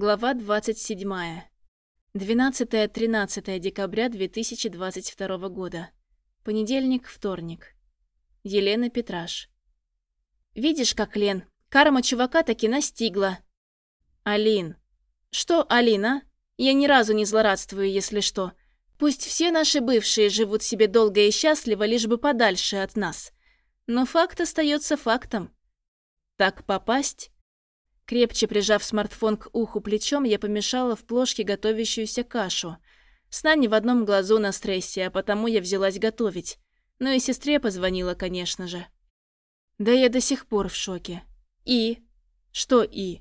Глава 27. 12-13 декабря 2022 года. Понедельник, вторник. Елена Петраш. «Видишь, как, Лен, карма чувака таки настигла». «Алин». «Что, Алина? Я ни разу не злорадствую, если что. Пусть все наши бывшие живут себе долго и счастливо, лишь бы подальше от нас. Но факт остается фактом. Так попасть Крепче прижав смартфон к уху плечом, я помешала в плошке готовящуюся кашу. Сна не в одном глазу на стрессе, а потому я взялась готовить. Ну и сестре позвонила, конечно же. Да я до сих пор в шоке. И? Что и?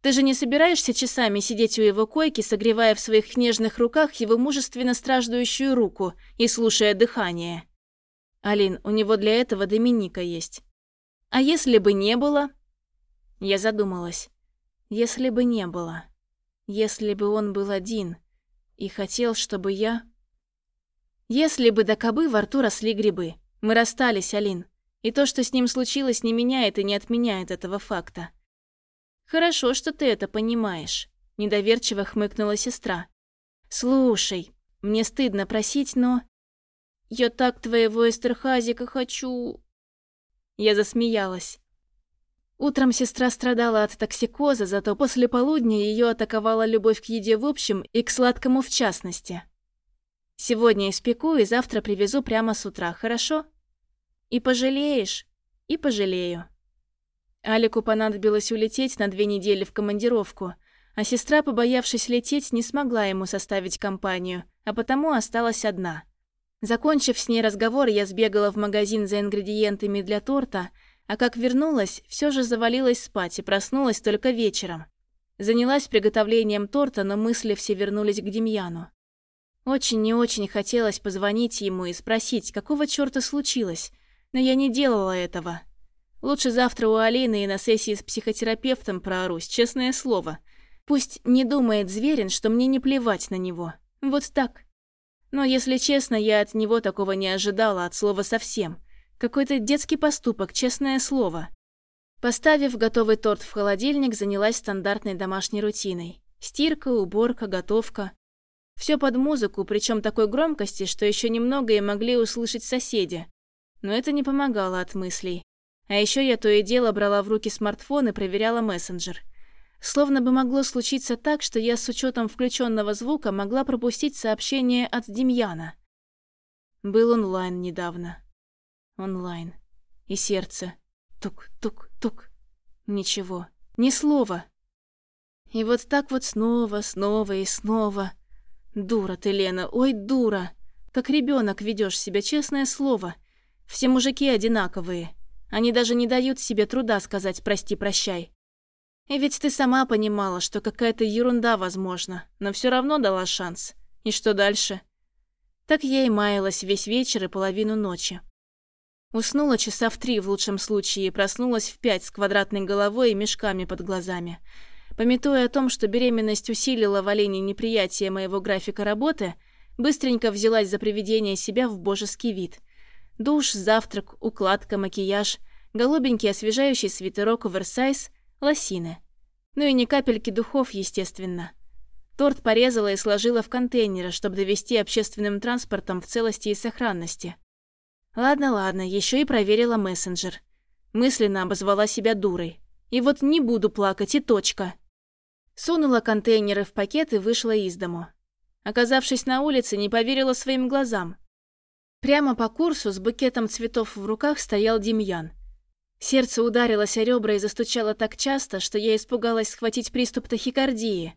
Ты же не собираешься часами сидеть у его койки, согревая в своих нежных руках его мужественно страждущую руку и слушая дыхание? Алин, у него для этого Доминика есть. А если бы не было? Я задумалась. Если бы не было. Если бы он был один. И хотел, чтобы я... Если бы до кобы во рту росли грибы. Мы расстались, Алин. И то, что с ним случилось, не меняет и не отменяет этого факта. Хорошо, что ты это понимаешь. Недоверчиво хмыкнула сестра. Слушай, мне стыдно просить, но... Я так твоего Эстерхазика хочу... Я засмеялась. Утром сестра страдала от токсикоза, зато после полудня ее атаковала любовь к еде в общем и к сладкому в частности. Сегодня испеку и завтра привезу прямо с утра, хорошо? И пожалеешь, и пожалею. Алику понадобилось улететь на две недели в командировку, а сестра, побоявшись лететь, не смогла ему составить компанию, а потому осталась одна. Закончив с ней разговор, я сбегала в магазин за ингредиентами для торта – а как вернулась, все же завалилась спать и проснулась только вечером. Занялась приготовлением торта, но мысли все вернулись к Демьяну. Очень не очень хотелось позвонить ему и спросить, какого чёрта случилось, но я не делала этого. Лучше завтра у Алины и на сессии с психотерапевтом проорусь, честное слово. Пусть не думает Зверин, что мне не плевать на него. Вот так. Но, если честно, я от него такого не ожидала от слова совсем. Какой-то детский поступок, честное слово. Поставив готовый торт в холодильник, занялась стандартной домашней рутиной. Стирка, уборка, готовка. Все под музыку, причем такой громкости, что еще немного и могли услышать соседи. Но это не помогало от мыслей. А еще я то и дело брала в руки смартфон и проверяла мессенджер. Словно бы могло случиться так, что я с учетом включенного звука могла пропустить сообщение от Демьяна. Был онлайн недавно. Онлайн. И сердце. Тук-тук-тук. Ничего. Ни слова. И вот так вот снова, снова и снова. Дура ты, Лена, ой, дура. Как ребенок ведешь себя, честное слово. Все мужики одинаковые. Они даже не дают себе труда сказать «прости-прощай». И ведь ты сама понимала, что какая-то ерунда возможна, но все равно дала шанс. И что дальше? Так я и маялась весь вечер и половину ночи. Уснула часа в три в лучшем случае и проснулась в пять с квадратной головой и мешками под глазами. Пометуя о том, что беременность усилила в Олене неприятие моего графика работы, быстренько взялась за приведение себя в божеский вид. Душ, завтрак, укладка, макияж, голубенький освежающий свитерок оверсайз, лосины. Ну и ни капельки духов, естественно. Торт порезала и сложила в контейнеры, чтобы довести общественным транспортом в целости и сохранности. Ладно, ладно, еще и проверила мессенджер. Мысленно обозвала себя дурой. И вот не буду плакать, и точка. Сунула контейнеры в пакет и вышла из дому. Оказавшись на улице, не поверила своим глазам. Прямо по курсу с букетом цветов в руках стоял Демьян. Сердце ударилось о ребра и застучало так часто, что я испугалась схватить приступ тахикардии.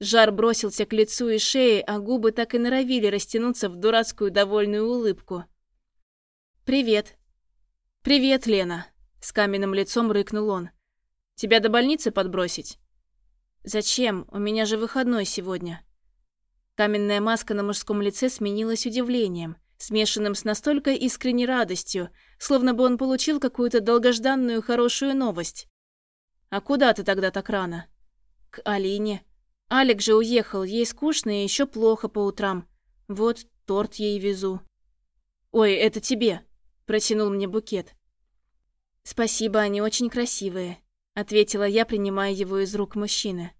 Жар бросился к лицу и шее, а губы так и норовили растянуться в дурацкую довольную улыбку. «Привет». «Привет, Лена», — с каменным лицом рыкнул он. «Тебя до больницы подбросить?» «Зачем? У меня же выходной сегодня». Каменная маска на мужском лице сменилась удивлением, смешанным с настолько искренней радостью, словно бы он получил какую-то долгожданную хорошую новость. «А куда ты тогда так рано?» «К Алине. Алик же уехал, ей скучно и еще плохо по утрам. Вот торт ей везу». «Ой, это тебе», Протянул мне букет. «Спасибо, они очень красивые», — ответила я, принимая его из рук мужчины.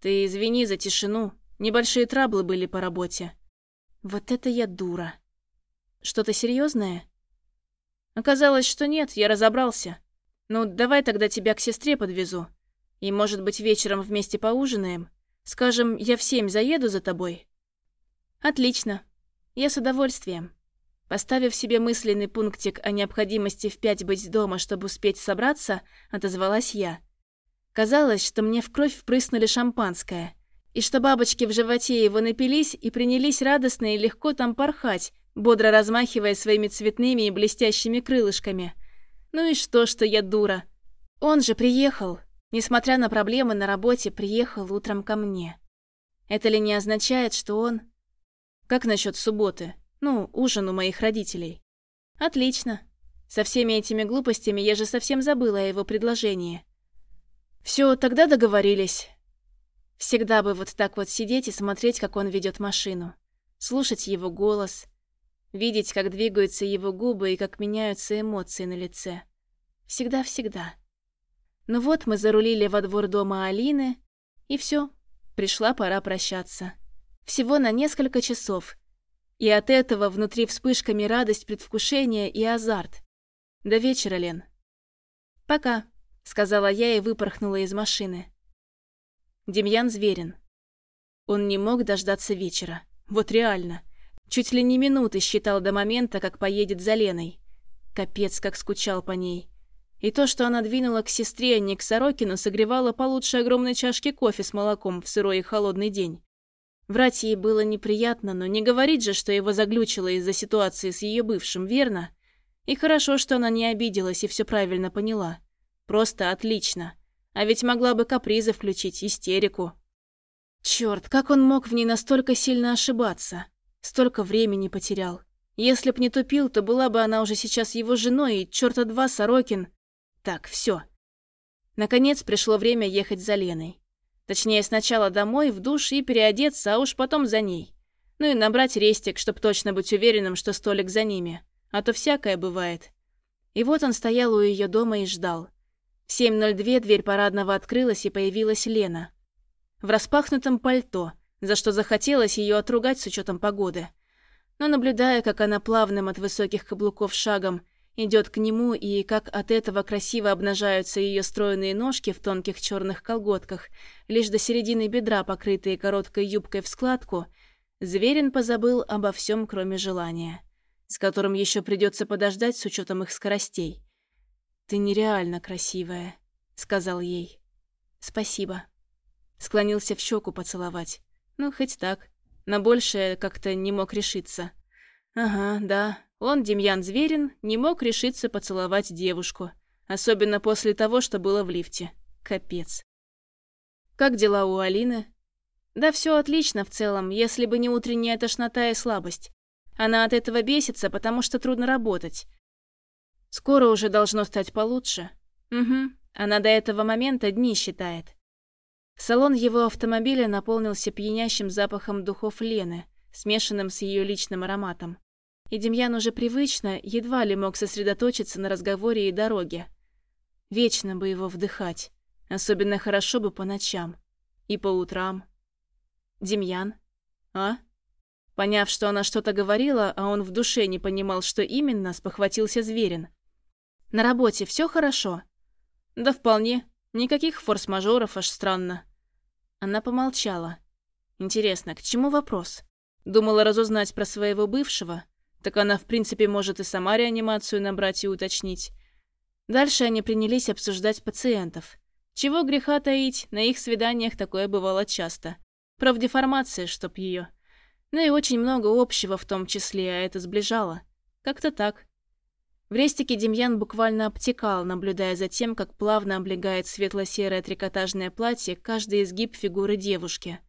Ты извини за тишину. Небольшие траблы были по работе. Вот это я дура. Что-то серьезное? Оказалось, что нет, я разобрался. Ну, давай тогда тебя к сестре подвезу. И, может быть, вечером вместе поужинаем? Скажем, я в семь заеду за тобой? Отлично. Я с удовольствием. Поставив себе мысленный пунктик о необходимости в пять быть дома, чтобы успеть собраться, отозвалась я. Казалось, что мне в кровь впрыснули шампанское, и что бабочки в животе его напились и принялись радостно и легко там порхать, бодро размахивая своими цветными и блестящими крылышками. Ну и что, что я дура? Он же приехал. Несмотря на проблемы на работе, приехал утром ко мне. Это ли не означает, что он... Как насчет субботы? Ну, ужин у моих родителей. Отлично. Со всеми этими глупостями я же совсем забыла о его предложении. Все, тогда договорились. Всегда бы вот так вот сидеть и смотреть, как он ведет машину. Слушать его голос. Видеть, как двигаются его губы и как меняются эмоции на лице. Всегда-всегда. Ну вот мы зарулили во двор дома Алины, и все, пришла пора прощаться. Всего на несколько часов, и от этого внутри вспышками радость, предвкушение и азарт. До вечера, Лен. Пока, сказала я и выпорхнула из машины. Демьян Зверин. Он не мог дождаться вечера. Вот реально. Чуть ли не минуты считал до момента, как поедет за Леной. Капец, как скучал по ней. И то, что она двинула к сестре, а не к Сорокину, согревало получше огромной чашки кофе с молоком в сырой и холодный день. Врать ей было неприятно, но не говорить же, что его заглючило из-за ситуации с ее бывшим, верно? И хорошо, что она не обиделась и все правильно поняла. Просто отлично. А ведь могла бы капризы включить, истерику. Черт, как он мог в ней настолько сильно ошибаться? Столько времени потерял. Если б не тупил, то была бы она уже сейчас его женой, и черта два Сорокин. Так, все. Наконец пришло время ехать за Леной. Точнее, сначала домой, в душ и переодеться, а уж потом за ней. Ну и набрать рестик, чтобы точно быть уверенным, что столик за ними. А то всякое бывает. И вот он стоял у ее дома и ждал. В 7.02 дверь парадного открылась, и появилась Лена. В распахнутом пальто, за что захотелось ее отругать с учетом погоды. Но наблюдая, как она плавным от высоких каблуков шагом идет к нему, и как от этого красиво обнажаются ее стройные ножки в тонких черных колготках, лишь до середины бедра, покрытые короткой юбкой в складку, Зверин позабыл обо всем, кроме желания, с которым еще придется подождать с учетом их скоростей. «Ты нереально красивая», — сказал ей. «Спасибо». Склонился в щеку поцеловать. Ну, хоть так. На большее как-то не мог решиться. Ага, да, он, Демьян Зверин, не мог решиться поцеловать девушку. Особенно после того, что было в лифте. Капец. Как дела у Алины? Да все отлично в целом, если бы не утренняя тошнота и слабость. Она от этого бесится, потому что трудно работать. Скоро уже должно стать получше. Угу, она до этого момента дни считает. Салон его автомобиля наполнился пьянящим запахом духов Лены, смешанным с ее личным ароматом и Демьян уже привычно, едва ли мог сосредоточиться на разговоре и дороге. Вечно бы его вдыхать, особенно хорошо бы по ночам и по утрам. «Демьян? А?» Поняв, что она что-то говорила, а он в душе не понимал, что именно, спохватился Зверин. «На работе все хорошо?» «Да вполне. Никаких форс-мажоров, аж странно». Она помолчала. «Интересно, к чему вопрос?» Думала разузнать про своего бывшего, так она, в принципе, может и сама реанимацию набрать и уточнить. Дальше они принялись обсуждать пациентов. Чего греха таить, на их свиданиях такое бывало часто. Правдеформация, чтоб ее. Ну и очень много общего в том числе, а это сближало. Как-то так. В рестике Демьян буквально обтекал, наблюдая за тем, как плавно облегает светло-серое трикотажное платье каждый изгиб фигуры девушки.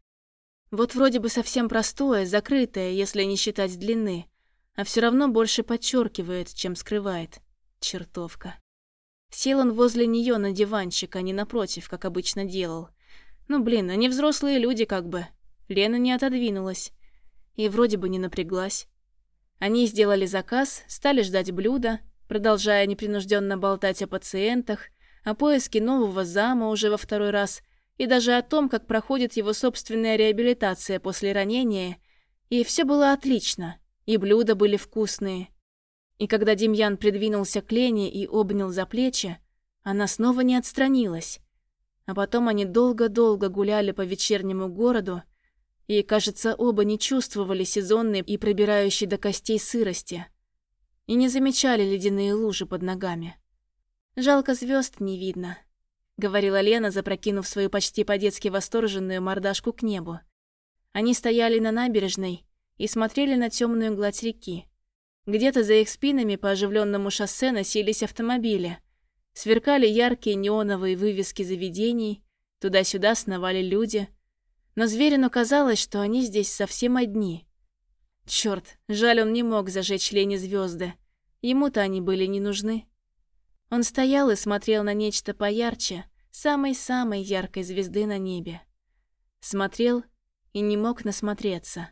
Вот вроде бы совсем простое, закрытое, если не считать длины а все равно больше подчеркивает, чем скрывает. Чертовка. Сел он возле нее на диванчик, а не напротив, как обычно делал. Ну, блин, они взрослые люди как бы. Лена не отодвинулась. И вроде бы не напряглась. Они сделали заказ, стали ждать блюда, продолжая непринужденно болтать о пациентах, о поиске нового зама уже во второй раз и даже о том, как проходит его собственная реабилитация после ранения, и все было отлично, и блюда были вкусные. И когда Демьян придвинулся к Лене и обнял за плечи, она снова не отстранилась. А потом они долго-долго гуляли по вечернему городу, и, кажется, оба не чувствовали сезонной и пробирающей до костей сырости, и не замечали ледяные лужи под ногами. «Жалко звезд не видно», — говорила Лена, запрокинув свою почти по-детски восторженную мордашку к небу. Они стояли на набережной и смотрели на темную гладь реки. Где-то за их спинами по оживленному шоссе носились автомобили. Сверкали яркие неоновые вывески заведений, туда-сюда сновали люди. Но Зверину казалось, что они здесь совсем одни. Черт, жаль, он не мог зажечь Лене звезды. Ему-то они были не нужны. Он стоял и смотрел на нечто поярче, самой-самой яркой звезды на небе. Смотрел и не мог насмотреться.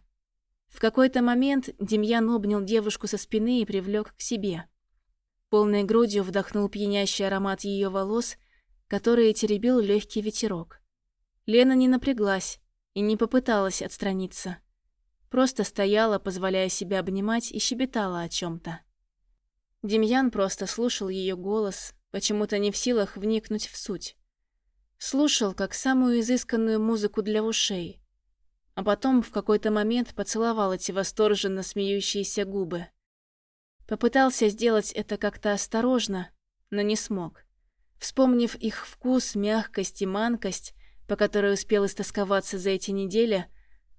В какой-то момент Демьян обнял девушку со спины и привлек к себе. Полной грудью вдохнул пьянящий аромат ее волос, которые теребил легкий ветерок. Лена не напряглась и не попыталась отстраниться. Просто стояла, позволяя себя обнимать, и щебетала о чем то Демьян просто слушал ее голос, почему-то не в силах вникнуть в суть. Слушал, как самую изысканную музыку для ушей. А потом в какой-то момент поцеловал эти восторженно смеющиеся губы. Попытался сделать это как-то осторожно, но не смог. Вспомнив их вкус, мягкость и манкость, по которой успел истосковаться за эти недели,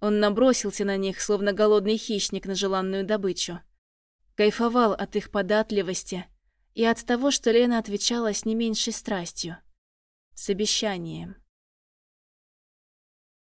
он набросился на них, словно голодный хищник на желанную добычу. Кайфовал от их податливости и от того, что Лена отвечала с не меньшей страстью. С обещанием.